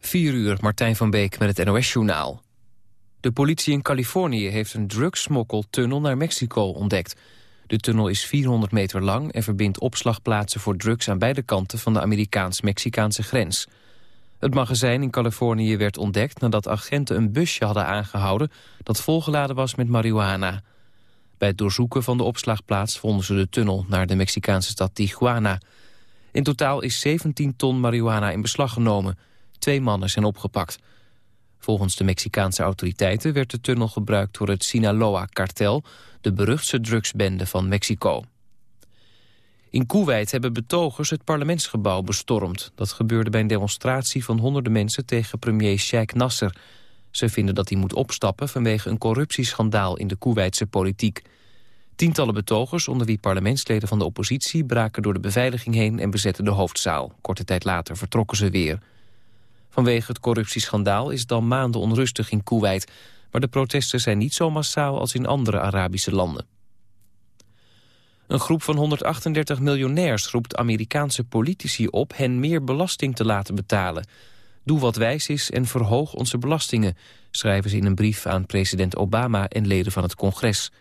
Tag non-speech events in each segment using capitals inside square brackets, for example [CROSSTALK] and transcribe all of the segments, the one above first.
4 uur, Martijn van Beek met het NOS-journaal. De politie in Californië heeft een drugsmokkeltunnel naar Mexico ontdekt. De tunnel is 400 meter lang en verbindt opslagplaatsen voor drugs... aan beide kanten van de Amerikaans-Mexicaanse grens. Het magazijn in Californië werd ontdekt nadat agenten een busje hadden aangehouden... dat volgeladen was met marihuana. Bij het doorzoeken van de opslagplaats vonden ze de tunnel... naar de Mexicaanse stad Tijuana. In totaal is 17 ton marihuana in beslag genomen... Twee mannen zijn opgepakt. Volgens de Mexicaanse autoriteiten werd de tunnel gebruikt door het Sinaloa-kartel, de beruchtste drugsbende van Mexico. In Kuwait hebben betogers het parlementsgebouw bestormd. Dat gebeurde bij een demonstratie van honderden mensen tegen premier Sheikh Nasser. Ze vinden dat hij moet opstappen vanwege een corruptieschandaal in de Koeweitse politiek. Tientallen betogers, onder wie parlementsleden van de oppositie... braken door de beveiliging heen en bezetten de hoofdzaal. Korte tijd later vertrokken ze weer. Vanwege het corruptieschandaal is het al maanden onrustig in Kuwait. Maar de protesten zijn niet zo massaal als in andere Arabische landen. Een groep van 138 miljonairs roept Amerikaanse politici op... hen meer belasting te laten betalen. Doe wat wijs is en verhoog onze belastingen... schrijven ze in een brief aan president Obama en leden van het congres.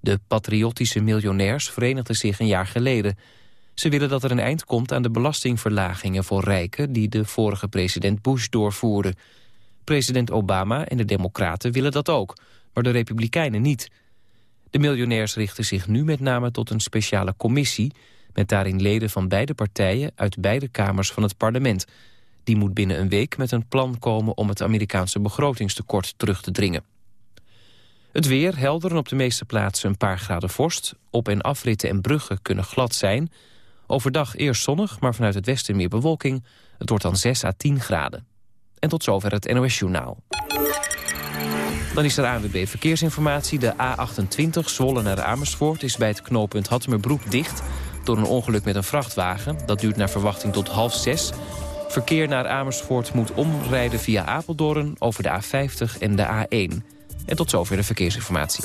De patriotische miljonairs verenigden zich een jaar geleden... Ze willen dat er een eind komt aan de belastingverlagingen voor rijken... die de vorige president Bush doorvoerde. President Obama en de Democraten willen dat ook, maar de Republikeinen niet. De miljonairs richten zich nu met name tot een speciale commissie... met daarin leden van beide partijen uit beide kamers van het parlement. Die moet binnen een week met een plan komen om het Amerikaanse begrotingstekort terug te dringen. Het weer helder en op de meeste plaatsen een paar graden vorst. Op- en afritten en bruggen kunnen glad zijn... Overdag eerst zonnig, maar vanuit het westen meer bewolking. Het wordt dan 6 à 10 graden. En tot zover het NOS Journaal. Dan is er ANWB Verkeersinformatie. De A28 Zwolle naar Amersfoort is bij het knooppunt Hattemerbroek dicht... door een ongeluk met een vrachtwagen. Dat duurt naar verwachting tot half zes. Verkeer naar Amersfoort moet omrijden via Apeldoorn... over de A50 en de A1. En tot zover de verkeersinformatie.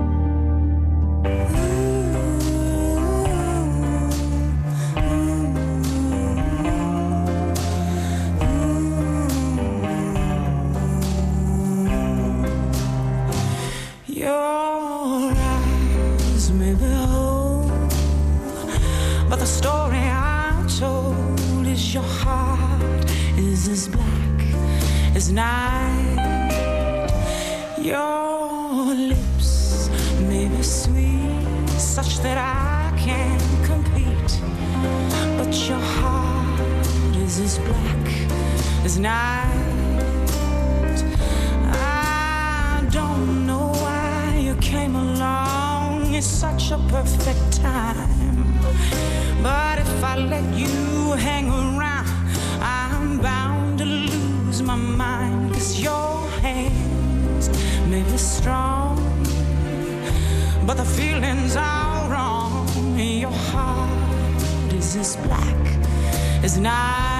Night. Your lips may be sweet, such that I can't compete, but your heart is as black as night. I don't know why you came along. It's such a perfect time. But if I let you hang around, my mind. Cause your hands may be strong, but the feelings are wrong. Your heart is as black as night.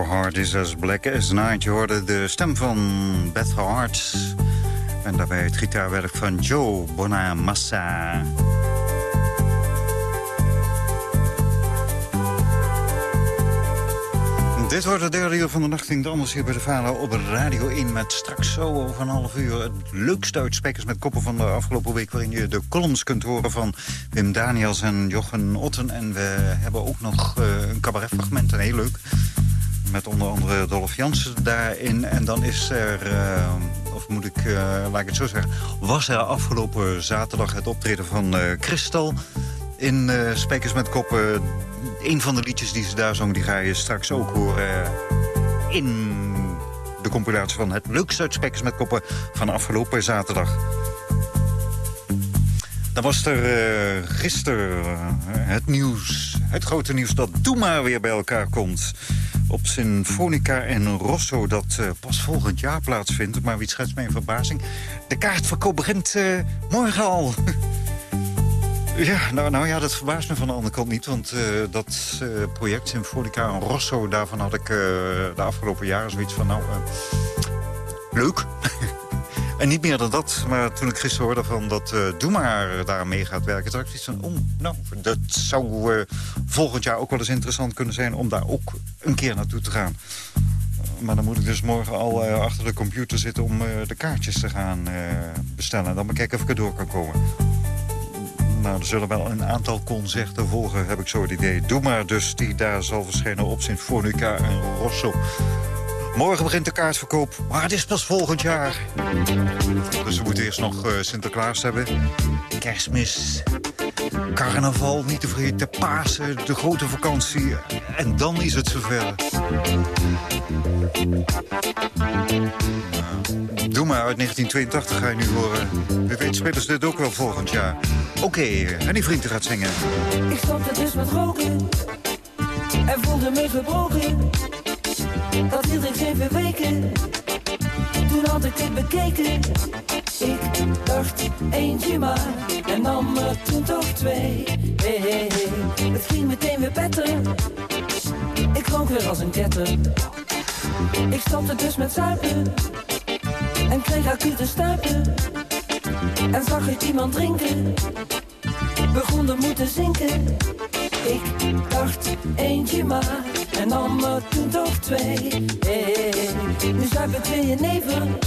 Heart is as black as night. Je hoorde de stem van Beth Hart. En daarbij het gitaarwerk van Joe Bonamassa. Dit wordt de derde uur van de nacht. de anders hier bij de Vader op Radio 1... met straks zo over een half uur het leukste uitspekers met koppen van de afgelopen week... waarin je de columns kunt horen van Wim Daniels en Jochen Otten. En we hebben ook nog uh, een cabaretfragment, een heel leuk met onder andere Dolph Jansen daarin. En dan is er, uh, of moet ik, uh, laat ik het zo zeggen... was er afgelopen zaterdag het optreden van uh, Christel... in Spekers met Koppen. Een van de liedjes die ze daar zong, die ga je straks ook horen... in de compilatie van het leukste uit Spekers met Koppen van afgelopen zaterdag. Dan was er uh, gisteren het nieuws, het grote nieuws dat Doe maar weer bij elkaar komt op Sinfonica en Rosso... dat uh, pas volgend jaar plaatsvindt. Maar wie schetst mij een verbazing? De kaartverkoop begint uh, morgen al. [LAUGHS] ja, nou, nou ja, dat verbaast me van de andere kant niet. Want uh, dat project Sinfonica en Rosso... daarvan had ik de afgelopen jaren zoiets van... nou, leuk. [LAUGHS] En niet meer dan dat, maar toen ik gisteren hoorde van dat uh, maar daar mee gaat werken... dacht ik iets van, oh, nou, dat zou uh, volgend jaar ook wel eens interessant kunnen zijn... om daar ook een keer naartoe te gaan. maar dan moet ik dus morgen al achter de computer zitten om de kaartjes te gaan bestellen. Dan bekijken of ik er door kan komen. Nou, er zullen wel een aantal concerten volgen, heb ik zo het idee. Doe maar dus, die daar zal verschijnen op Sinfonica en Rosso. Morgen begint de kaartverkoop, maar het is pas volgend jaar. Dus we moeten eerst nog uh, Sinterklaas hebben. Kerstmis, carnaval, niet te vergeten, Pasen, de grote vakantie. En dan is het zover. doe maar, uit 1982 ga je nu horen. Wie weet spelen ze dit ook wel volgend jaar. Oké, okay, en die vrienden gaat zingen. Ik stopte dus met roken en voelde me gebroken. Dat hield ik zeven weken. Toen had ik dit bekeken. Ik dacht eentje maar en nam er toen toch twee. Hey, hey, hey. Het ging meteen weer beter. Ik rook weer als een ketter. Ik stopte dus met zuipen en kreeg acute stuipen. En zag ik iemand drinken, begon er moeten zinken. Ik dacht eentje maar en nam er toen toch twee. Hey, nu zuipen twee neven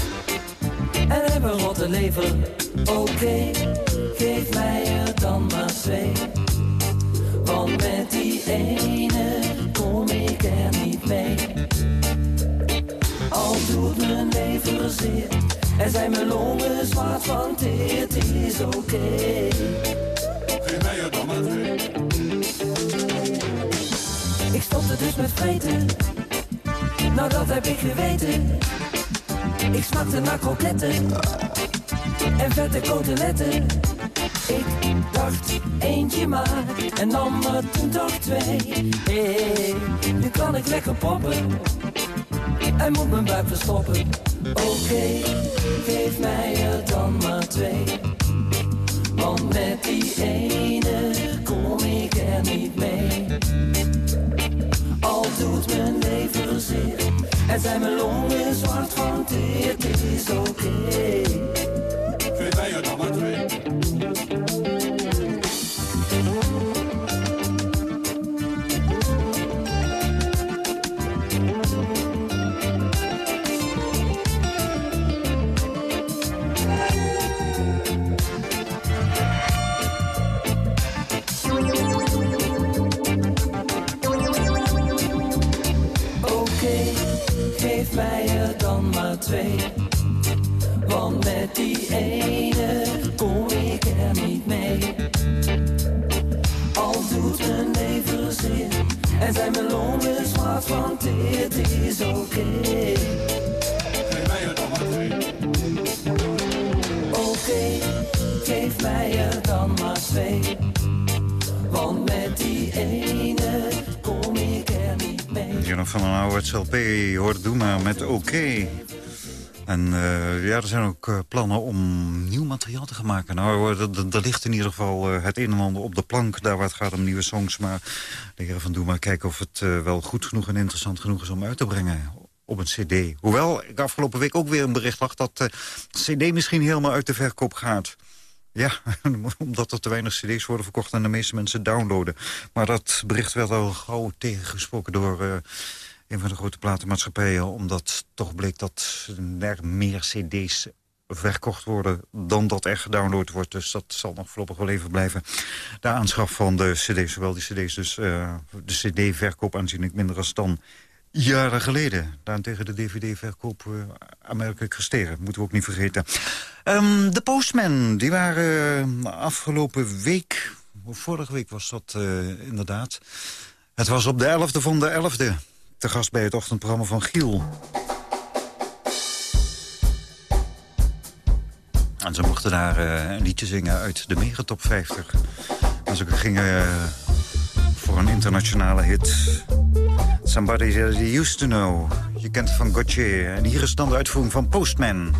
en hebben rotte lever. Oké, geef mij er dan maar twee. Want met die ene kom ik er niet mee. Al doet mijn lever zeer en zijn mijn longen zwart van het is oké. Geef mij er dan maar twee. Ik stopte dus met vreten. Nou, dat heb ik geweten. Ik smakte naar kroketten. En vette koteletten. Ik dacht eentje maar. En nam er toen toch twee. Hey, nu kan ik lekker poppen. En moet mijn buik verstoppen. Oké, geef mij er dan maar twee. Want met die ene kom ik er niet mee doet mijn leven zeer. En zijn mijn longen zwart van het is oké. Okay. Er zijn ook eh, plannen om nieuw materiaal te gaan maken. Nou, er- ligt in ieder geval eh, het een en ander op de plank... daar waar het gaat om nieuwe songs. Maar de heren van Doe maar kijken of het eh, wel goed genoeg en interessant genoeg is... om uit te brengen op een cd. Hoewel ik afgelopen week ook weer een bericht lag... dat cd misschien helemaal uit de verkoop gaat. Ja, [LAUGHS] omdat er te weinig cd's worden verkocht en de meeste mensen downloaden. Maar dat bericht werd al gauw tegengesproken door een van de grote platenmaatschappijen... omdat toch bleek dat er meer cd's verkocht worden dan dat er gedownload wordt. Dus dat zal nog voorlopig wel even blijven. De aanschaf van de cd's, zowel die cd's dus eh, de cd-verkoop aanzienlijk minder als dan jaren geleden. Daarentegen de dvd-verkoop uh, aanmerkelijk gestegen. Moeten we ook niet vergeten. Um, de Postman, die waren uh, afgelopen week... Vorige week was dat inderdaad. Het was op de 11e van de 11e. Te gast bij het ochtendprogramma van Giel. En ze mochten daar een liedje zingen uit de Megatop 50. En ze gingen voor een internationale hit... Somebody that you used to know. Je kent van Gauthier. En hier is dan de uitvoering van Postman.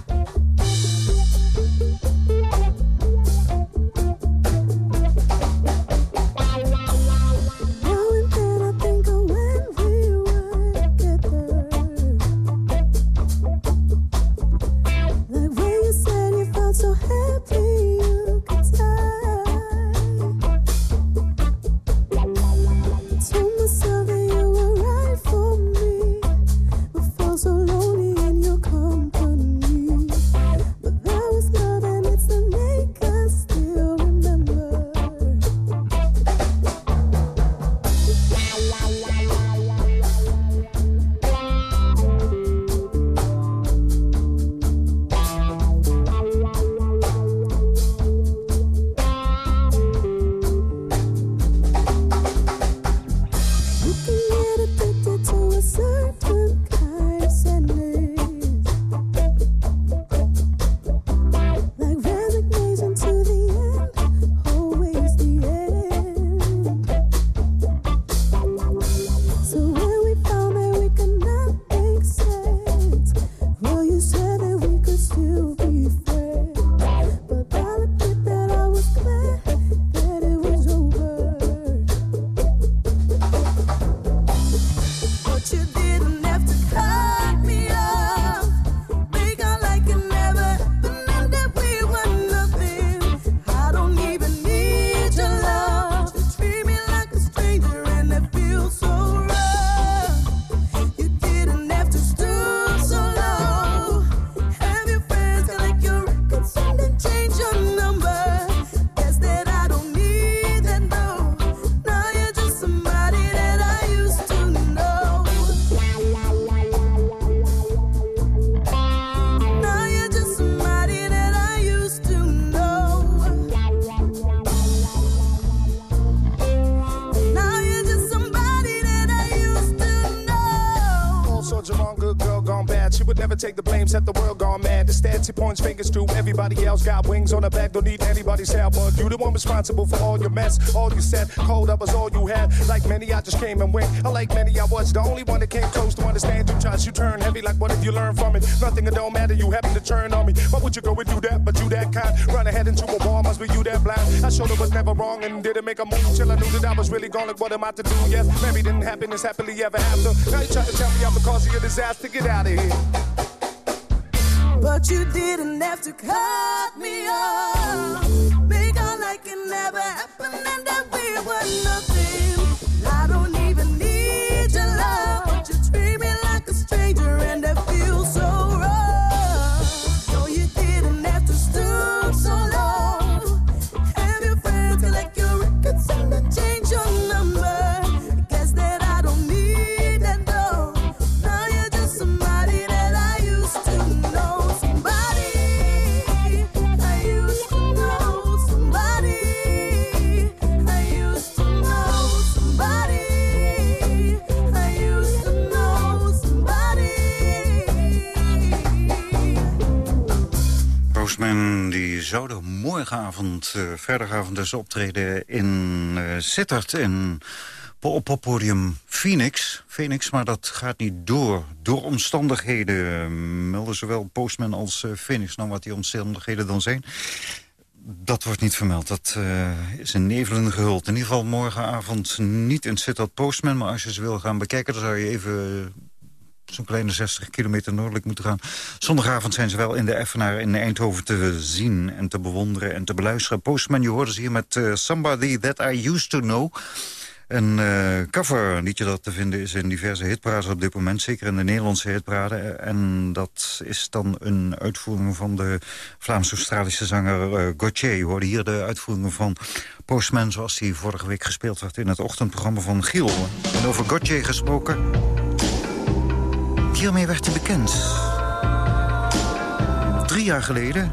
He points fingers to everybody else. Got wings on the back, don't need anybody's help. But you the one responsible for all your mess, all you said. Cold up was all you had. Like many, I just came and went. Like many, I was the only one that came close to understand you. Tries you turn heavy, like what if you learn from it? Nothing, it don't matter, you happen to turn on me. Why would you go and do that? But you that kind. Run ahead into a wall, must be you that blind. I showed it was never wrong and didn't make a move till I knew that I was really gone. Like, what am I to do? Yes, maybe didn't happen, this happily ever after. Now you try to tell me I'm the cause of your disaster. Get out of here. You didn't have to cut me off. Make out like it never happened and that we were nothing. Morgenavond, uh, vrijdagavond dus optreden in uh, Sittard in op Phoenix. Phoenix, maar dat gaat niet door. Door omstandigheden melden zowel Postman als Phoenix. Nou, wat die omstandigheden dan zijn, dat wordt niet vermeld. Dat is een nevelen gehuld. In ieder geval morgenavond niet in Sittard Postman. Maar als je ze wil gaan bekijken, dan zou je even zo'n kleine 60 kilometer noordelijk moeten gaan. Zondagavond zijn ze wel in de Effenaar in Eindhoven te zien en te bewonderen en te beluisteren. Postman, je hoorde ze hier met uh, Somebody That I Used To Know. Een uh, cover liedje dat te vinden is in diverse hitparades op dit moment. Zeker in de Nederlandse hitparade. En dat is dan een uitvoering van de Vlaams-Australische zanger uh, Gauthier. Je hier de uitvoering van Postman zoals die vorige week gespeeld werd in het ochtendprogramma van Giel. En over Gauthier gesproken... Hiermee werd hij bekend. Drie jaar geleden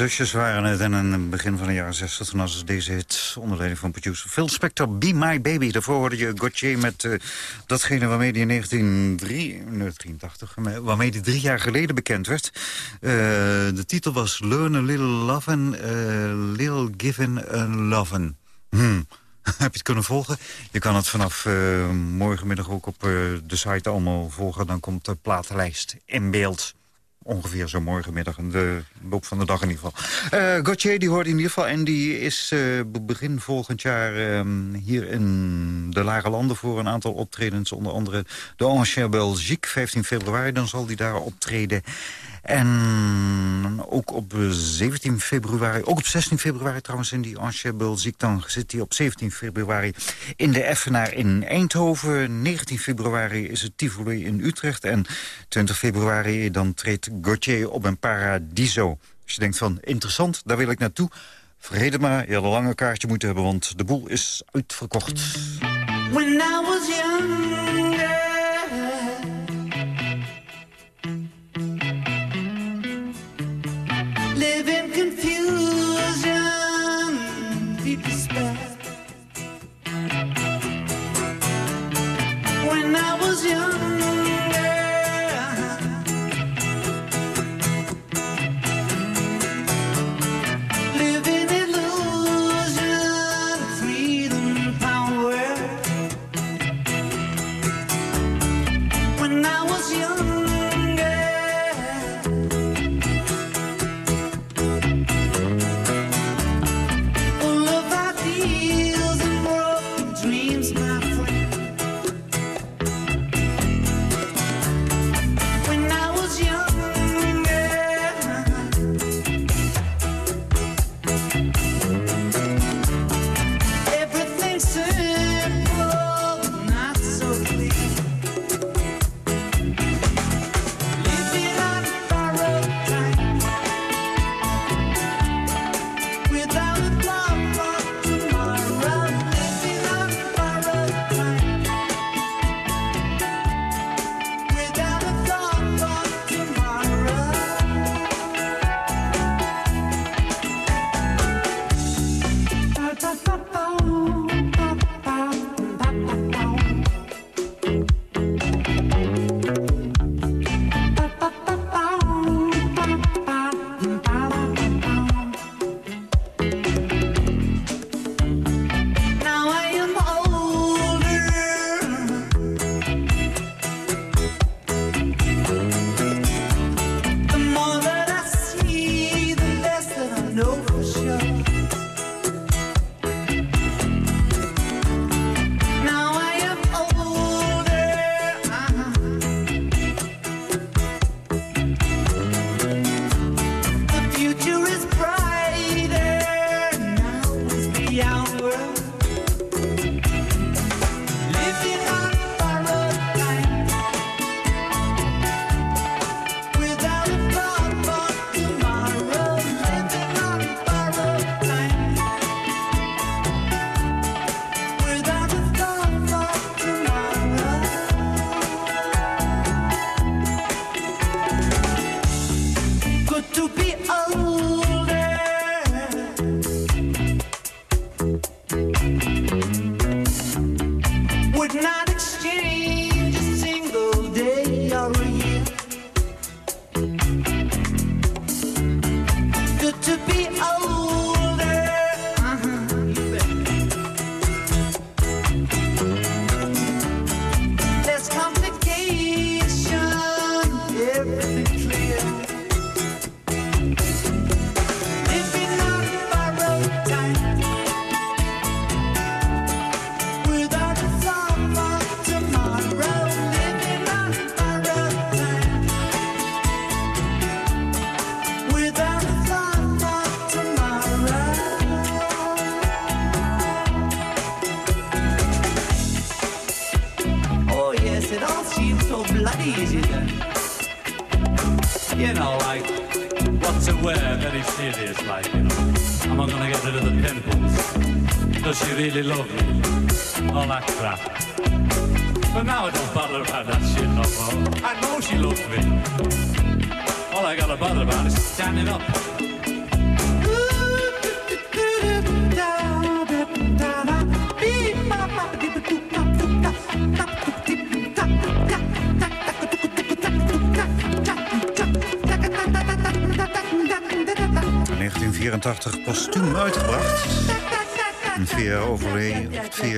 zusjes waren het en in het begin van de jaren 60 toen was deze hit onder leiding van producer Phil Spector, Be My Baby. Daarvoor hoorde je Gauthier met uh, datgene waarmee hij in 1983, waarmee die drie jaar geleden bekend werd. Uh, de titel was Learn a Little Lovin', uh, Little Given a Lovin'. Hmm. [LAUGHS] Heb je het kunnen volgen? Je kan het vanaf morgenmiddag ook op de site allemaal volgen. Dan komt de platenlijst in beeld ongeveer zo morgenmiddag, in de loop van de dag in ieder geval. Uh, Gauthier, die hoort in ieder geval en die is uh, begin volgend jaar uh, hier in de Lage Landen voor een aantal optredens. Onder andere de Ancien Belgique, 15 februari, dan zal hij daar optreden. En ook op 17 februari, ook op 16 februari trouwens in die Enchebel ziek. Dan zit hij op 17 februari in de Effenaar in Eindhoven. 19 februari is het Tivoli in Utrecht. En 20 februari dan treedt Gauthier op een Paradiso. Als je denkt van interessant, daar wil ik naartoe. Vergeet het maar, je had een lange kaartje moeten hebben, want de boel is uitverkocht. All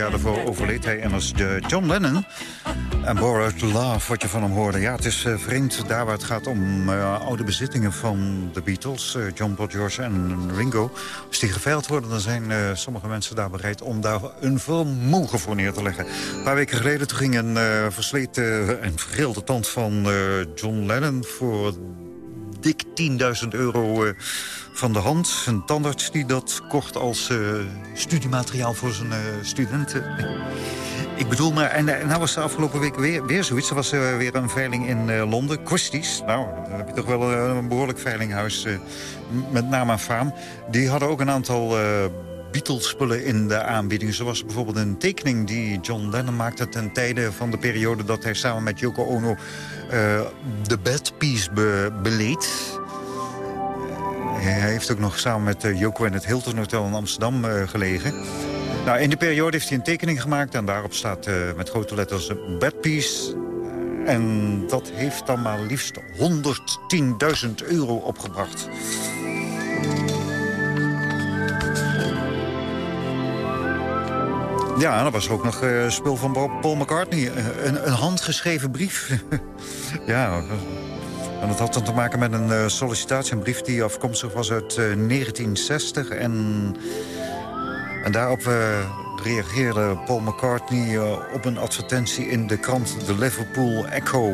jaar daarvoor overleed hij als de John Lennon. En Borrowed Love, wat je van hem hoorde. Ja, het is uh, vreemd daar waar het gaat om uh, oude bezittingen van de Beatles. Uh, John, Paul, George en Ringo. Als die geveild worden, dan zijn sommige mensen daar bereid... om daar een vermogen voor neer te leggen. Een paar weken geleden toen ging een versleten en vergeelde tand van John Lennon... voor dik 10.000 euro van de hand. Een tandarts die dat kocht als uh, studiemateriaal voor zijn uh, studenten. Ik bedoel, maar, en, en nou was de afgelopen week weer, weer zoiets. Er was uh, weer een veiling in Londen, Christie's. Nou, dan heb je toch wel een behoorlijk veilinghuis met naam en faam. Die hadden ook een aantal... Beatles-spullen in de aanbieding. Zoals bijvoorbeeld een tekening die John Lennon maakte... ten tijde van de periode dat hij samen met Yoko Ono... de Bad Piece be beleed. Hij heeft ook nog samen met uh, Joko in het Hilton Hotel in Amsterdam uh, gelegen. Nou, in die periode heeft hij een tekening gemaakt... en daarop staat uh, met grote letters Bad Piece. En dat heeft dan maar liefst 110.000 euro opgebracht. Ja, dat was ook nog uh, spul van Paul McCartney. Een, een handgeschreven brief. [LAUGHS] ja, en dat had dan te maken met een uh, sollicitatie, een brief die afkomstig was uit 1960. Eh, en, en daarop uh, reageerde Paul McCartney op een advertentie in de krant The Liverpool Echo.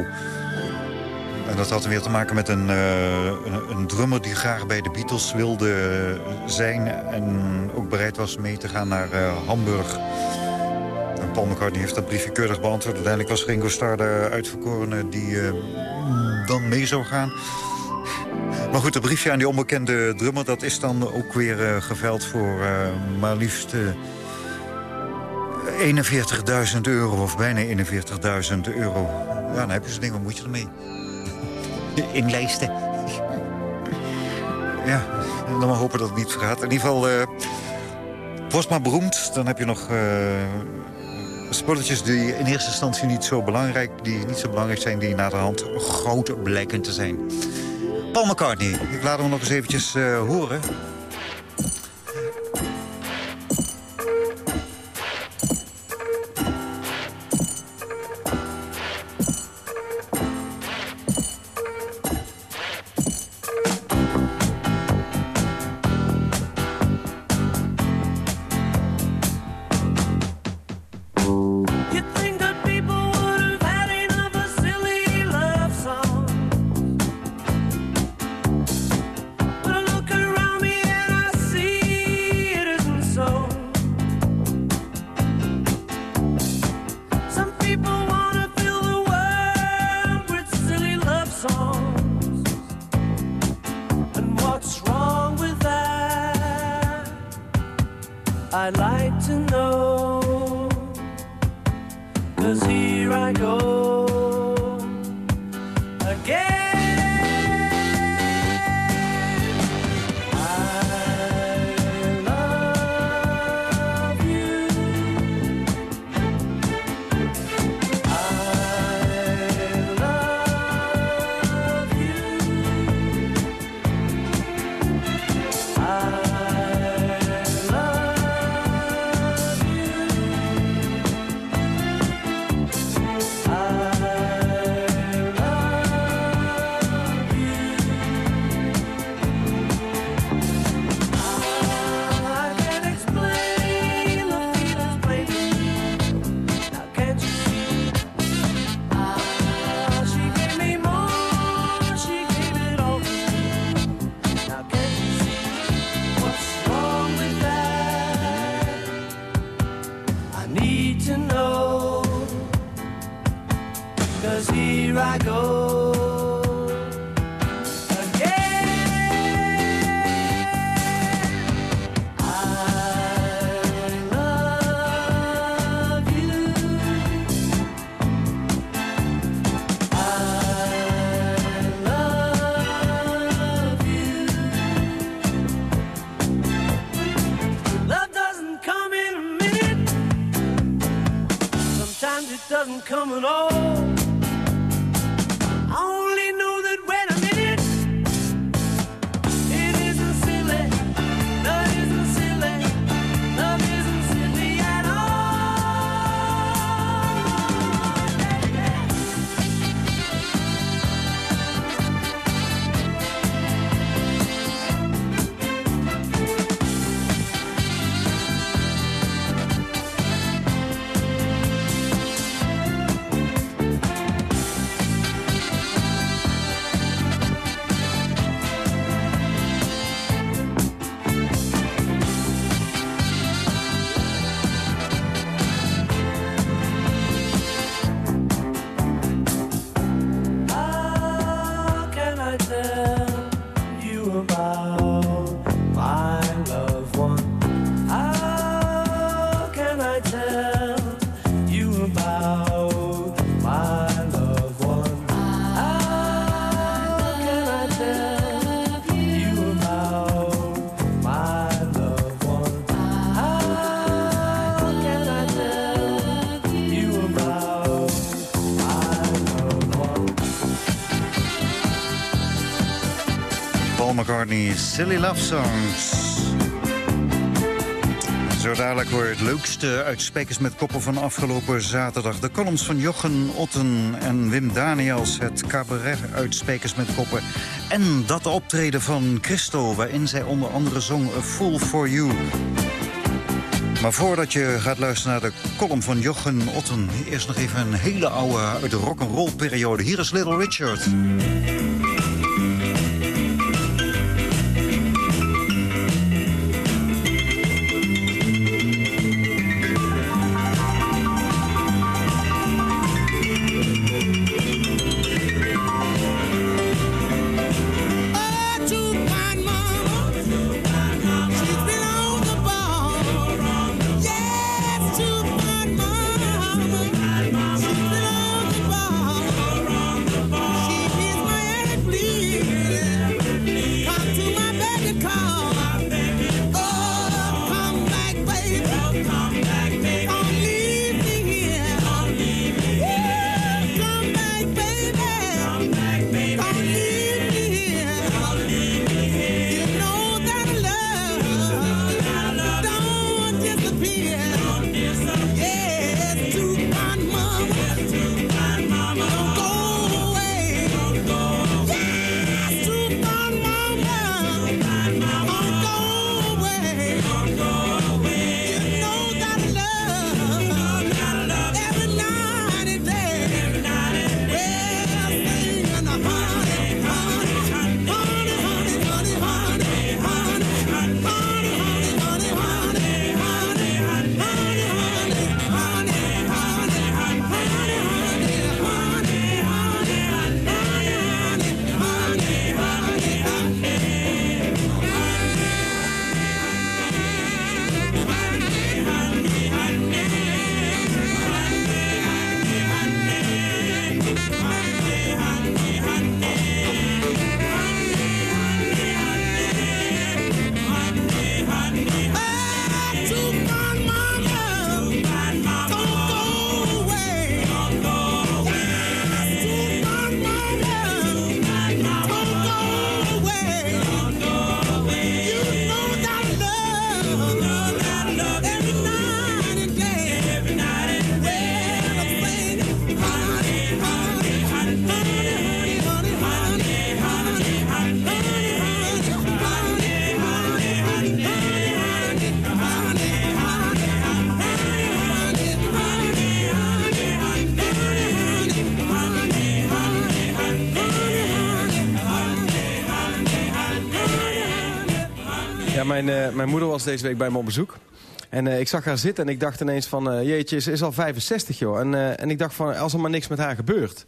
En dat had weer te maken met een, een, een, drummer die graag bij de Beatles wilde zijn... en ook bereid was mee te gaan naar Hamburg. En Paul McCartney heeft dat briefje keurig beantwoord. Uiteindelijk was Ringo Starr de uitverkorene die dan mee zou gaan. Maar goed, het briefje aan die onbekende drummer... dat is dan ook weer uh, geveld voor uh, maar liefst uh, eh, 41.000 euro. Of bijna 41.000 euro. Ja, dan heb je zo'n ding, wat moet je ermee? [LAUGHS] Inlijsten. ja, dan maar hopen dat het niet vergaat. In ieder geval, uh, maar beroemd. Dan heb je nog spulletjes die in eerste instantie niet zo belangrijk, die niet zo belangrijk zijn, die na de hand groot blijken te zijn. Paul McCartney, ik laat hem nog eens eventjes uh, horen. Silly Love Songs. Zo dadelijk hoor het leukste uit Spekers met Koppen van afgelopen zaterdag. De columns van Jochen Otten en Wim Daniels. Het cabaret uit Spekers met Koppen. En dat optreden van Christo, waarin zij onder andere zong A Fool For You. Maar voordat je gaat luisteren naar de column van Jochen Otten... eerst nog even een hele oude uit de rock'n'roll periode. Hier is Little Richard. Mijn, uh, mijn moeder was deze week bij me op bezoek. En uh, ik zag haar zitten en ik dacht ineens van... Uh, jeetje, ze is al 65, joh. En, en ik dacht van, als er maar niks met haar gebeurt.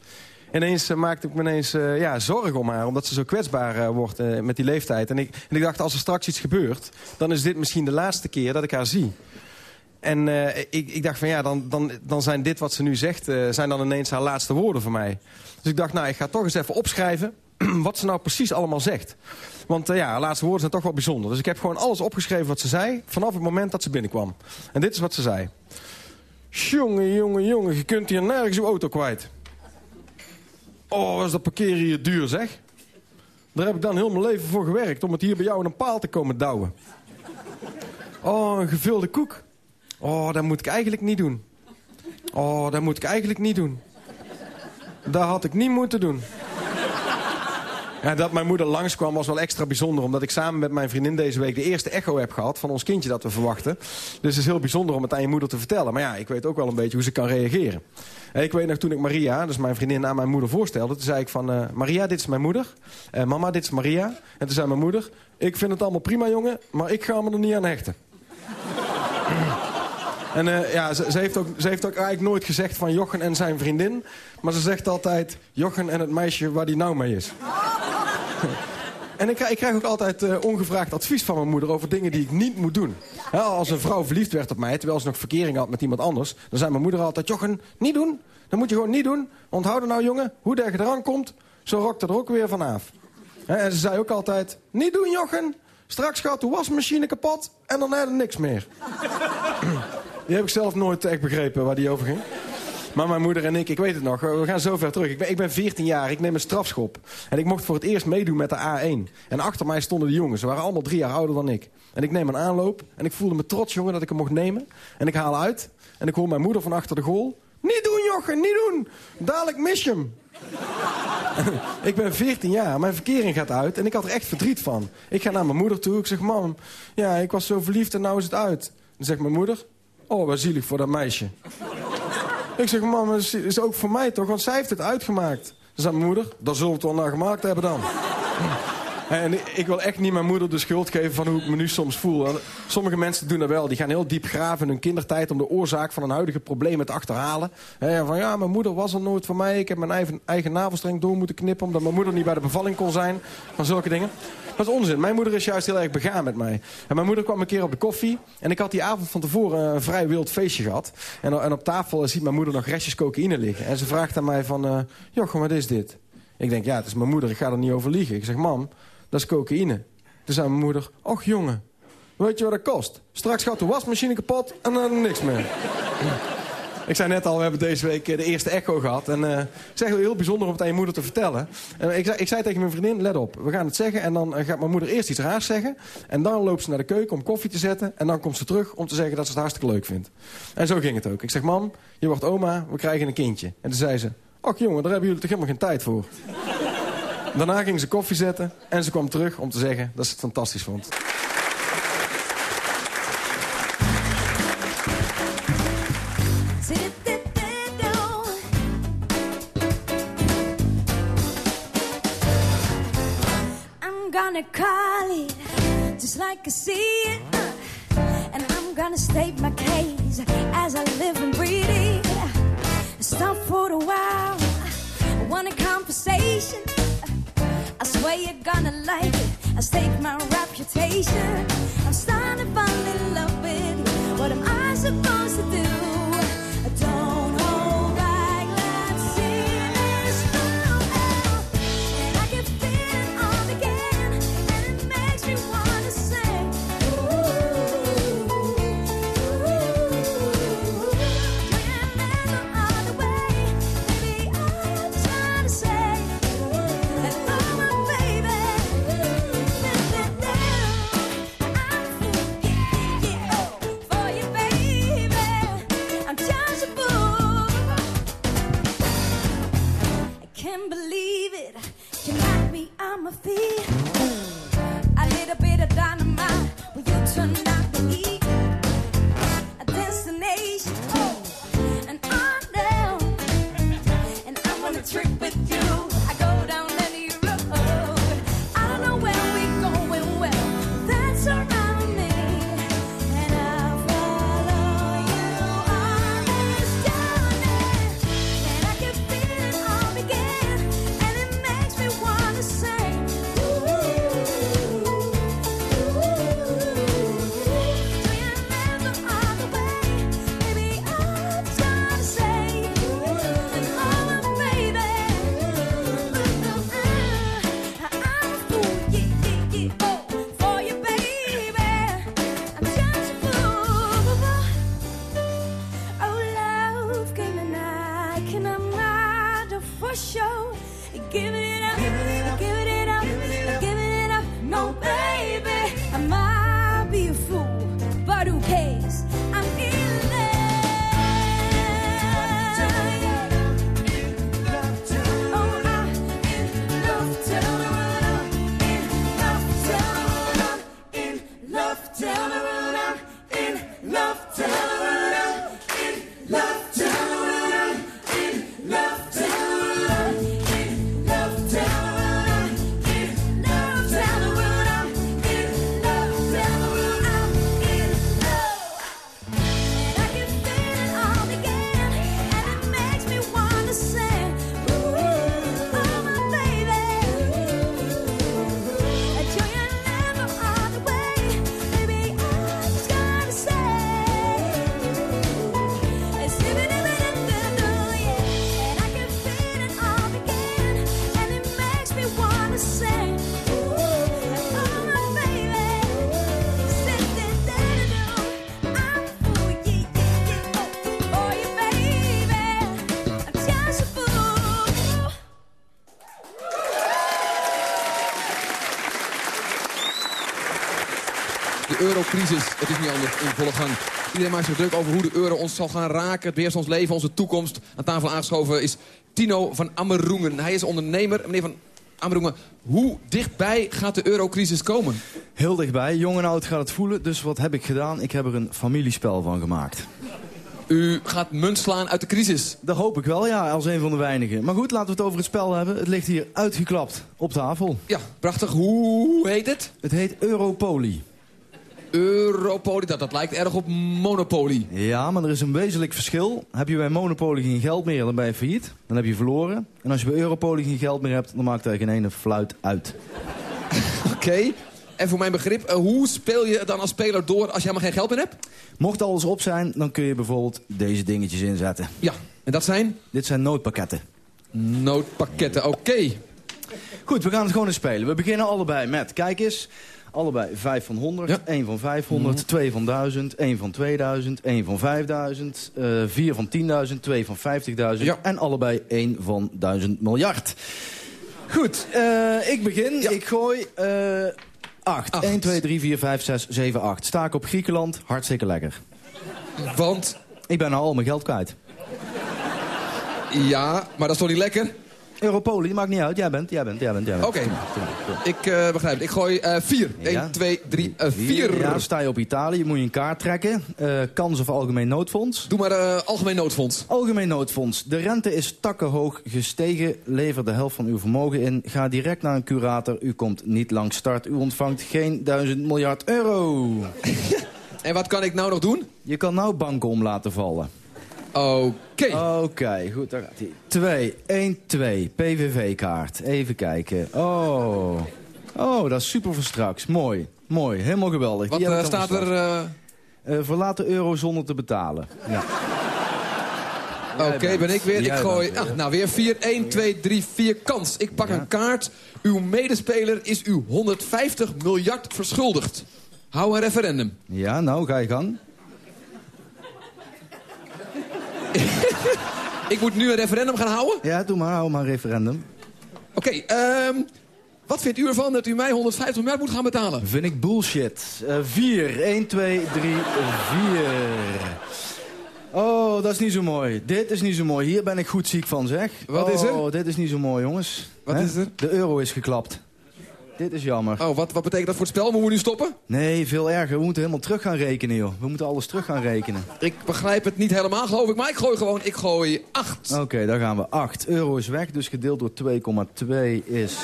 Ineens maakte ik me ineens ja, zorgen om haar. Omdat ze zo kwetsbaar wordt met die leeftijd. En ik, en ik dacht, als er straks iets gebeurt... dan is dit misschien de laatste keer dat ik haar zie. En ik, ik, dacht van ja, dan, dan, dan zijn dit wat ze nu zegt... zijn dan ineens haar laatste woorden voor mij. Dus ik dacht, nou, ik ga toch eens even opschrijven... [CLEARS THROAT] wat ze nou precies allemaal zegt. Want uh, ja, laatste woorden zijn toch wel bijzonder. Dus ik heb gewoon alles opgeschreven wat ze zei... vanaf het moment dat ze binnenkwam. En dit is wat ze zei. Jongen, jongen, jongen, je kunt hier nergens uw auto kwijt. Oh, was dat parkeren hier duur, zeg. Daar heb ik dan heel mijn leven voor gewerkt... om het hier bij jou in een paal te komen douwen. Oh, een gevulde koek. Oh, dat moet ik eigenlijk niet doen. Oh, dat moet ik eigenlijk niet doen. Dat had ik niet moeten doen. Ja, dat mijn moeder langskwam was wel extra bijzonder... omdat ik samen met mijn vriendin deze week de eerste echo heb gehad... van ons kindje dat we verwachten. Dus het is heel bijzonder om het aan je moeder te vertellen. Maar ja, ik weet ook wel een beetje hoe ze kan reageren. Ik weet nog, toen ik Maria, dus mijn vriendin, aan mijn moeder voorstelde... toen zei ik van, uh, Maria, dit is mijn moeder. Uh, mama, dit is Maria. En toen zei mijn moeder... ik vind het allemaal prima, jongen, maar ik ga me er niet aan hechten. [LAUGHS] En ja, ze, ze, heeft ook, ze heeft ook eigenlijk nooit gezegd van Jochen en zijn vriendin. Maar ze zegt altijd Jochen en het meisje waar die nou mee is. [LAUGHS] En ik, ik, krijg ook altijd uh, ongevraagd advies van mijn moeder over dingen die ik niet moet doen. als een vrouw verliefd werd op mij, terwijl ze nog verkering had met iemand anders... dan zei mijn moeder altijd, Jochen, niet doen. Dat moet je gewoon niet doen. Onthoud er nou, jongen, hoe de je komt, zo rokt er ook weer vanaf. en ze zei ook altijd, niet doen, Jochen. Straks gaat de wasmachine kapot en dan heb je niks meer. [CLEARS THROAT] die heb ik zelf nooit echt begrepen waar die over ging. Maar mijn moeder en ik, ik weet het nog, we gaan zo ver terug. Ik ben, ik ben 14 jaar, ik neem een strafschop. En ik mocht voor het eerst meedoen met de A1. En achter mij stonden de jongens, ze waren allemaal drie jaar ouder dan ik. En ik neem een aanloop en ik voelde me trots, jongen, dat ik hem mocht nemen. En ik haal uit en ik hoor mijn moeder van achter de goal... Niet doen, Jochen, niet doen. Dadelijk mis je hem. [LAUGHS] ik ben 14 jaar, mijn verkering gaat uit en ik had er echt verdriet van. Ik ga naar mijn moeder toe, ik zeg, mam, ja, ik was zo verliefd en nou is het uit. Dan zegt mijn moeder, oh, wat zielig voor dat meisje. Ik zeg, mam, het is ook voor mij toch, want zij heeft het uitgemaakt. Dan zegt mijn moeder, dat zullen we het wel naar gemaakt hebben dan. [LAUGHS] En ik wil echt niet mijn moeder de schuld geven van hoe ik me nu soms voel. Sommige mensen doen dat wel. Die gaan heel diep graven in hun kindertijd... om de oorzaak van een huidige probleem te achterhalen. En van ja, mijn moeder was er nooit voor mij. Ik heb mijn eigen, eigen navelstreng door moeten knippen... omdat mijn moeder niet bij de bevalling kon zijn. Van zulke dingen. Dat is onzin. Mijn moeder is juist heel erg begaan met mij. En mijn moeder kwam een keer op de koffie. En ik had die avond van tevoren een vrij wild feestje gehad. En, en op tafel ziet mijn moeder nog restjes cocaïne liggen. En ze vraagt aan mij van... Uh, wat is dit? Ik denk, ja, het is mijn moeder. Ik ga er niet over liegen. Ik zeg, mam, dat is cocaïne. Toen zei mijn moeder, och jongen, weet je wat dat kost? Straks gaat de wasmachine kapot en dan niks meer. Ik zei net al, we hebben deze week eh, de eerste echo gehad. En uh, ik zeg heel bijzonder om het aan je moeder te vertellen. Uh, ik, zei, ik zei tegen mijn vriendin, let op, we gaan het zeggen. En dan gaat mijn moeder eerst iets raars zeggen. En dan loopt ze naar de keuken om koffie te zetten. En dan komt ze terug om te zeggen dat ze het hartstikke leuk vindt. En zo ging het ook. Ik zeg, mam, je wordt oma, we krijgen een kindje. En toen zei ze, och jongen, daar hebben jullie toch helemaal geen tijd voor. [LAUGHS] Daarna ging ze koffie zetten en ze kwam terug om te zeggen dat ze het fantastisch vond. Gonna call it just like I see it. And I'm gonna state my case as I live and breathe it. Stop for a while. I want a conversation. I swear you're gonna like it. I stake my reputation. I'm starting to fall in love my feet. A little bit of dynamite. when you turn on. Is niet anders in volle gang. Iedereen maakt zich druk over hoe de euro ons zal gaan raken. Het beheerst ons leven, onze toekomst. Aan tafel aangeschoven is Tino van Ammeroengen. Hij is ondernemer. Meneer van Ammeroengen, hoe dichtbij gaat de eurocrisis komen? Heel dichtbij. Jong en oud gaat het voelen. Dus wat heb ik gedaan? Ik heb er een familiespel van gemaakt. U gaat munt slaan uit de crisis. Dat hoop ik wel, ja, als een van de weinigen. Maar goed, laten we het over het spel hebben. Het ligt hier uitgeklapt op tafel. Ja, prachtig. Hoe heet het? Het heet Europoly. Europoly, dat, dat lijkt erg op Monopoly. Ja, maar er is een wezenlijk verschil. Heb je bij Monopoly geen geld meer, dan ben je failliet. Dan heb je verloren. En als je bij Europoly geen geld meer hebt, dan maakt er geen ene fluit uit. [LAUGHS] Oké. En voor mijn begrip, eh, hoe speel je dan als speler door als je helemaal geen geld meer hebt? Mocht alles op zijn, dan kun je bijvoorbeeld deze dingetjes inzetten. Ja, en dat zijn? Dit zijn noodpakketten. Noodpakketten, oké. Goed, we gaan het gewoon eens spelen. We beginnen allebei met, kijk eens... Allebei 5 van 100, Ja. 1 van 500, 2 van 1000, 1 van 2000, 1 van 5000, eh 4 van 10.000, 2 van 50.000 Ja. en allebei 1 van 1000 miljard. Goed, eh, ik begin. Ik gooi eh 8. Acht. 1, 2, 3, 4, 5, 6, 7, 8. Sta ik op Griekenland, hartstikke lekker. Want, Ik ben nou al mijn geld kwijt. ja, maar dat is toch niet lekker? Europolie, maakt niet uit. Jij bent, jij bent, jij bent, jij bent. Oké. Ik eh, begrijp het. Ik gooi 4. Ja. 1, 2, 3, 4. Ja, sta je op Italië, moet je een kaart trekken. Eh, kans of algemeen noodfonds. Doe maar algemeen noodfonds. Algemeen noodfonds. De rente is takkenhoog gestegen. Lever de helft van uw vermogen in. Ga direct naar een curator. U komt niet langs start. U ontvangt geen duizend miljard euro. [LAUGHS] En wat kan ik nou nog doen? Je kan nou banken om laten vallen. Oké. Oké, goed, daar gaat hij. 2, 1, 2, PVV-kaart. Even kijken. Oh. Oh, dat is super voor straks. Mooi, mooi, helemaal geweldig. Wat eh, staat er? straks. eh, Eh, verlaat de euro zonder te betalen. Ja. Oké, ben ik weer. Ik gooi... bent ah, nou, weer 4. 1, 2, 3, 4. Kans. Ik pak Ja. een kaart. Uw medespeler is u 150 miljard verschuldigd. Hou een referendum. ja, nou, ga je gang. [LAUGHS] Ik moet nu een referendum gaan houden? Ja, doe maar, hou maar een referendum. Oké, ehm, wat vindt u ervan dat u mij 150 miljard moet gaan betalen? Vind ik bullshit. 4, 1, 2, 3, 4. Oh, dat is niet zo mooi. Dit is niet zo mooi. Hier ben ik goed ziek van, zeg. Wat is er? Oh, dit is niet zo mooi, jongens. Wat is er? De euro is geklapt. Dit is jammer. Oh, wat, wat betekent dat voor het spel? Moeten we nu stoppen? Nee, veel erger. We moeten helemaal terug gaan rekenen, joh. We moeten alles terug gaan rekenen. Ik begrijp het niet helemaal, geloof ik. Maar ik gooi gewoon, ik gooi 8. Oké, daar gaan we. 8 euro is weg, dus gedeeld door 2,2 is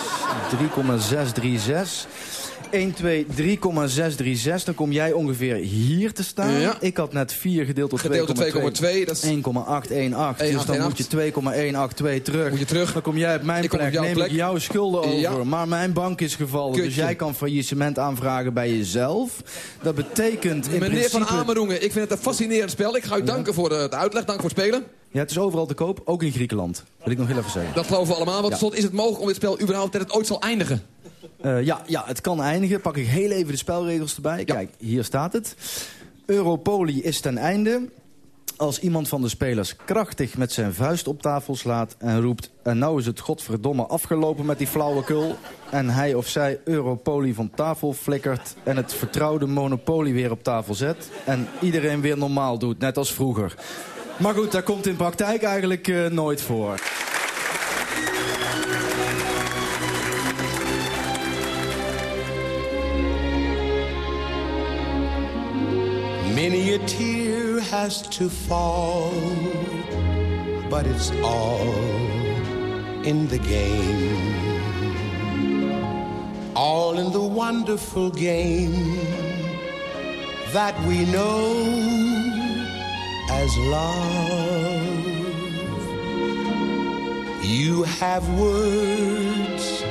3,636. 1, 2, 3,636. Dan kom jij ongeveer hier te staan. Ja. Ik had net 4 gedeeld door 2,2. Gedeeld door 2,2, dat is... 1,818. Dus dan 1,818. moet je 2,182 terug. Moet je terug. Dan kom jij op mijn Ik op plek, jouw neem plek. ik jouw schulden over. Ja. Maar mijn bank is gevallen, dus jij kan faillissement aanvragen bij jezelf. Dat betekent in Meneer principe... Van Amerongen, ik vind het een fascinerend spel. Ik ga u danken voor de, de uitleg, dank voor het spelen. Ja, het is overal te koop, ook in Griekenland. Wil ik nog heel even zeggen. Dat geloven we allemaal. Want Ja. is het mogelijk om dit spel überhaupt dat het ooit zal eindigen? Eh, ja, ja, het kan eindigen. Pak ik heel even de spelregels erbij. Kijk, hier staat het. Europoly is ten einde als iemand van de spelers krachtig met zijn vuist op tafel slaat en roept... en nou is het godverdomme afgelopen met die flauwekul... en hij of zij Europoly van tafel flikkert... en het vertrouwde Monopoly weer op tafel zet... en iedereen weer normaal doet, net als vroeger. Maar goed, dat komt in praktijk eigenlijk eh, nooit voor. Tear has to fall, but it's all in the game. All in the wonderful game that we know as love. You have words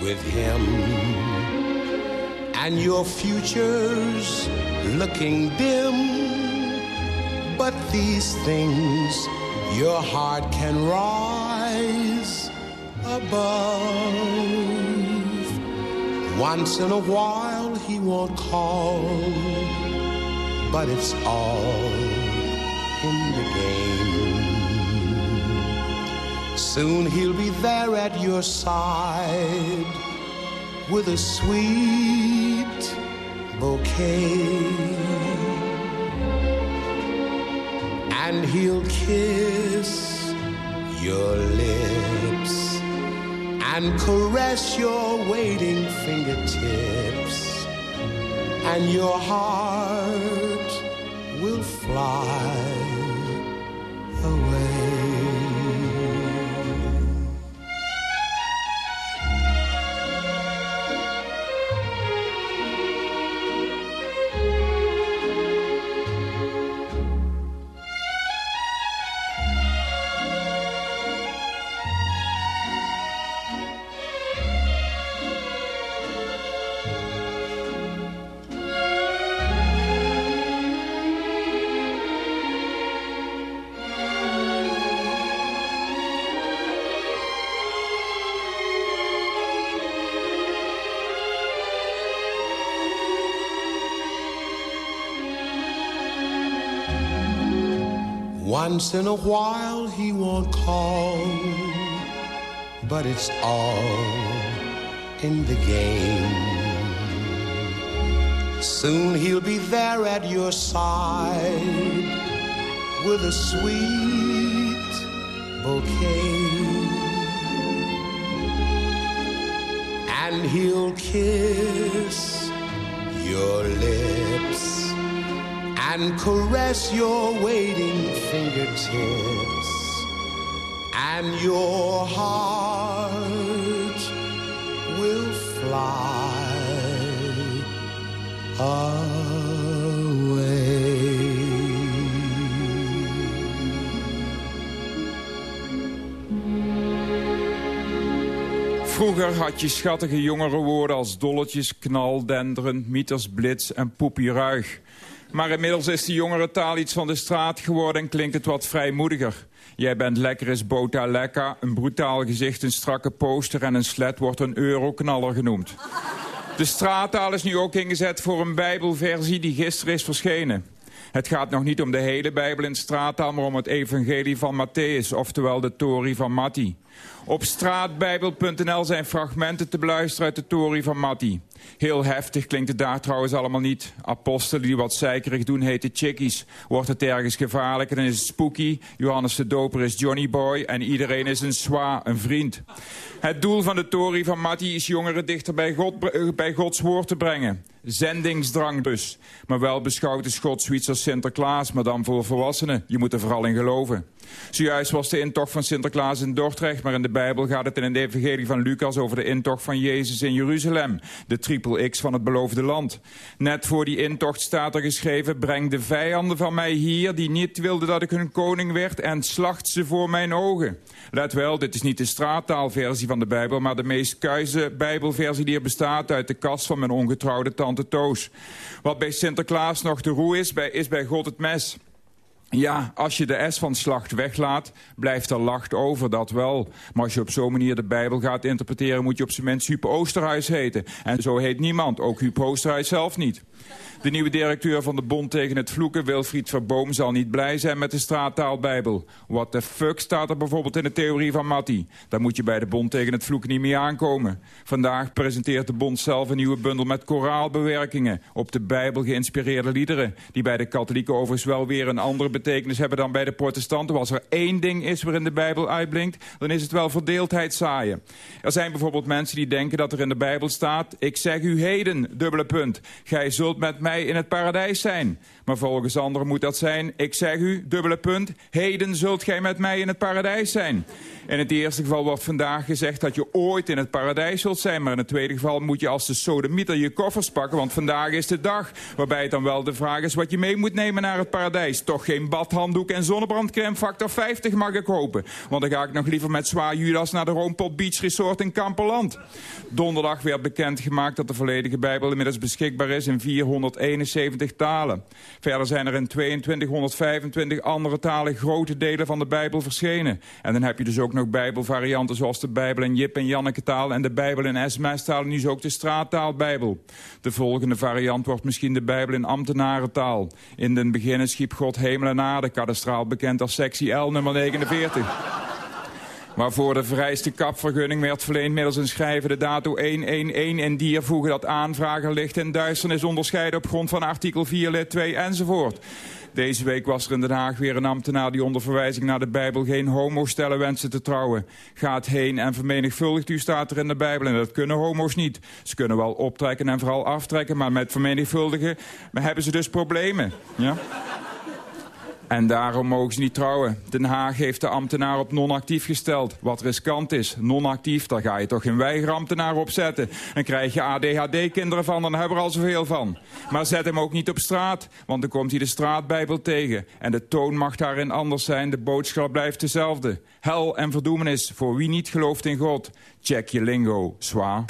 with him and your future's looking dim. But these things your heart can rise above. Once in a while he won't call, but it's all in the game. Soon he'll be there at your side with a sweet bouquet. And he'll kiss your lips and caress your waiting fingertips. And your heart will fly Once in a while he won't call, but it's all in the game. Soon he'll be there at your side with a sweet bouquet. And he'll kiss your lips and caress your waiting fingertips, and your heart will fly Vroeger had je schattige jongere woorden als dolletjes, knal, denderend, mieters, blitz en poepie ruig. Maar inmiddels is de jongere taal iets van de straat geworden en klinkt het wat vrijmoediger. Jij bent lekker is bota lekka, een brutaal gezicht, een strakke poster en een slet wordt een euroknaller genoemd. De straattaal is nu ook ingezet voor een bijbelversie die gisteren is verschenen. Het gaat nog niet om de hele Bijbel in straattaal, maar om het evangelie van Matthäus, oftewel de Tori van Matti. Op straatbijbel.nl zijn fragmenten te beluisteren uit de Tori van Matti. Heel heftig klinkt het daar trouwens allemaal niet. Apostelen die wat zeikerig doen heten chickies. Wordt het ergens gevaarlijk, dan is het spooky. Johannes de Doper is Johnny Boy en iedereen is een swa, een vriend. Het doel van de Tori van Matti is jongeren dichter bij, God, bij Gods woord te brengen. Zendingsdrang dus. Maar wel beschouwd is God zoiets als Sinterklaas, maar dan voor volwassenen. Je moet er vooral in geloven. Zojuist was de intocht van Sinterklaas in Dordrecht... maar in de Bijbel gaat het in de evangelie van Lucas... over de intocht van Jezus in Jeruzalem. De triple X van het beloofde land. Net voor die intocht staat er geschreven... breng de vijanden van mij hier... die niet wilden dat ik hun koning werd... en slacht ze voor mijn ogen. Let wel, dit is niet de straattaalversie van de Bijbel... maar de meest kuize Bijbelversie die er bestaat... uit de kast van mijn ongetrouwde tante Toos. Wat bij Sinterklaas nog de roe is, bij, is bij God het mes... Ja, als je de S van slacht weglaat, blijft er lacht over, dat wel. Maar als je op zo'n manier de Bijbel gaat interpreteren... moet je op zijn minst Huub Oosterhuis heten. En zo heet niemand, ook Huub Oosterhuis zelf niet. De nieuwe directeur van de Bond tegen het Vloeken, Wilfried Verboom... zal niet blij zijn met de straattaalbijbel. What the fuck staat er bijvoorbeeld in de theorie van Matti? Daar moet je bij de Bond tegen het Vloeken niet mee aankomen. Vandaag presenteert de Bond zelf een nieuwe bundel met koraalbewerkingen... op de Bijbel geïnspireerde liederen... die bij de katholieken overigens wel weer een andere betekenis hebben dan bij de protestanten. Als er één ding is waarin de Bijbel uitblinkt, dan is het wel verdeeldheid zaaien. Er zijn bijvoorbeeld mensen die denken dat er in de Bijbel staat... ik zeg u heden, dubbele punt, gij zult met mij in het paradijs zijn. Maar volgens anderen moet dat zijn, ik zeg u, dubbele punt... heden zult gij met mij in het paradijs zijn. In het eerste geval wordt vandaag gezegd dat je ooit in het paradijs zult zijn. Maar in het tweede geval moet je als de sodemieter je koffers pakken. Want vandaag is de dag waarbij het dan wel de vraag is wat je mee moet nemen naar het paradijs. Toch geen badhanddoek en zonnebrandcreme factor 50 mag ik hopen. Want dan ga ik nog liever met zwaar Judas naar de Roompot Beach Resort in Kamperland. Donderdag werd bekendgemaakt dat de volledige Bijbel inmiddels beschikbaar is in 471 talen. Verder zijn er in 2225 andere talen grote delen van de Bijbel verschenen. En dan heb je dus ook nog bijbelvarianten zoals de Bijbel in Jip en Janneke taal... en de Bijbel in SMS taal en nu is ook de straattaalbijbel. De volgende variant wordt misschien de Bijbel in ambtenarentaal. In den beginnen schiep God hemel en aarde, kadastraal bekend als sectie L nummer 49. Waarvoor de vereiste kapvergunning werd verleend middels een schrijven de dato 111 en diervoegen dat aanvrager licht en duisternis onderscheiden op grond van artikel 4 lid 2 enzovoort. Deze week was er in Den Haag weer een ambtenaar die onder verwijzing naar de Bijbel geen homo-stellen wenste te trouwen. Gaat heen en vermenigvuldigt u staat er in de Bijbel en dat kunnen homo's niet. Ze kunnen wel optrekken en vooral aftrekken, maar met vermenigvuldigen hebben ze dus problemen. Ja? En daarom mogen ze niet trouwen. Den Haag heeft de ambtenaar op non-actief gesteld. Wat riskant is, non-actief, daar ga je toch geen weigerambtenaar op zetten. Dan krijg je ADHD-kinderen van, dan hebben we er al zoveel van. Maar zet hem ook niet op straat, want dan komt hij de straatbijbel tegen. En de toon mag daarin anders zijn, de boodschap blijft dezelfde. Hel en verdoemenis voor wie niet gelooft in God. Check je lingo, zwaar.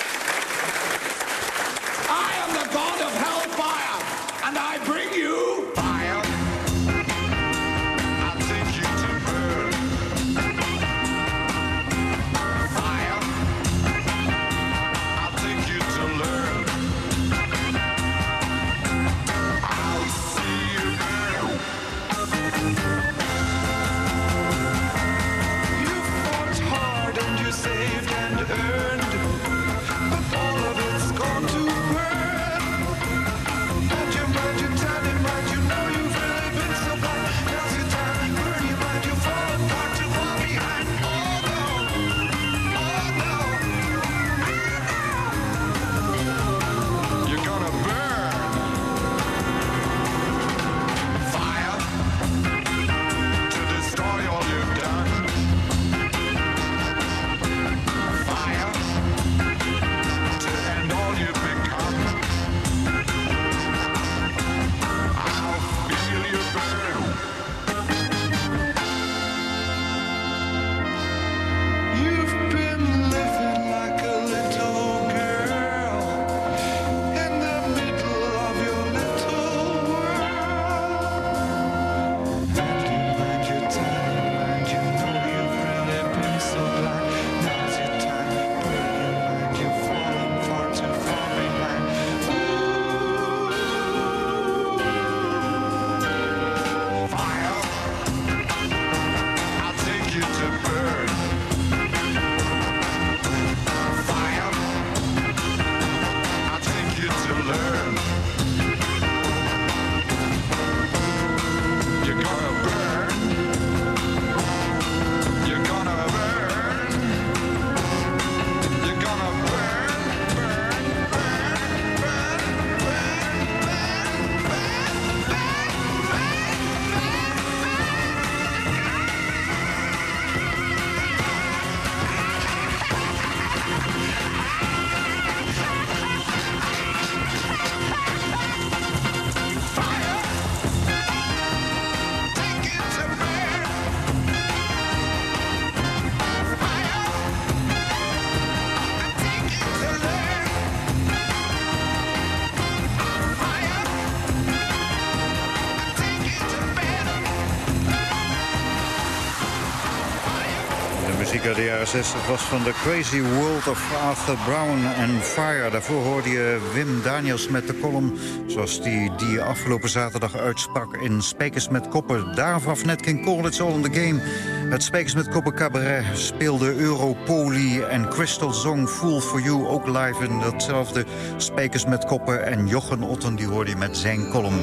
60 was van The Crazy World of Arthur Brown and Fire. Daarvoor hoorde je Wim Daniels met de column... zoals die, die afgelopen zaterdag uitsprak in Spijkers met Koppen. Daarvan net King Cole, It's All in the Game. Het Spijkers met Koppen cabaret speelde Europoli... en Crystal Song Fool for You ook live in datzelfde Spijkers met Koppen. En Jochen Otten die hoorde je met zijn column.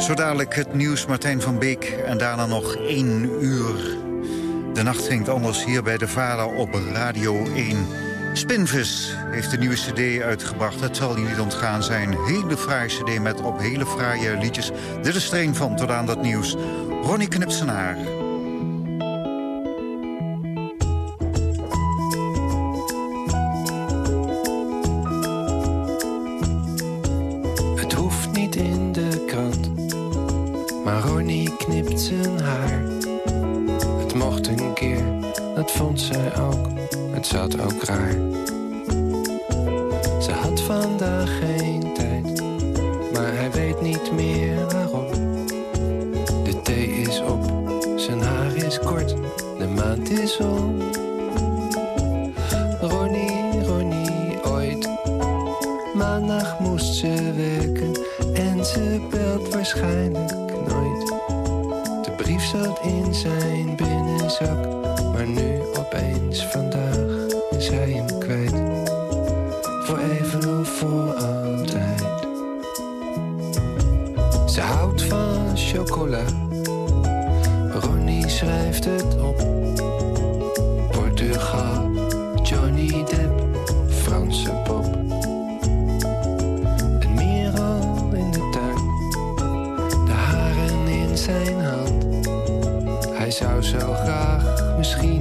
Zo dadelijk het nieuws Martijn van Beek en daarna nog één uur... De nacht ging anders hier bij de Vara op Radio 1. Spinvis heeft een nieuwe cd uitgebracht. Het zal je niet ontgaan zijn. Hele fraaie cd met op hele fraaie liedjes. Dit is een van, tot aan dat nieuws. Ronnie Knipsenaar. Ze werken en ze belt waarschijnlijk nooit. De brief zat in zijn binnenzak. Maar nu opeens vandaag is hij hem kwijt. Voor even of voor altijd. Ze houdt van chocola. Ronnie schrijft het op. Portugal, misschien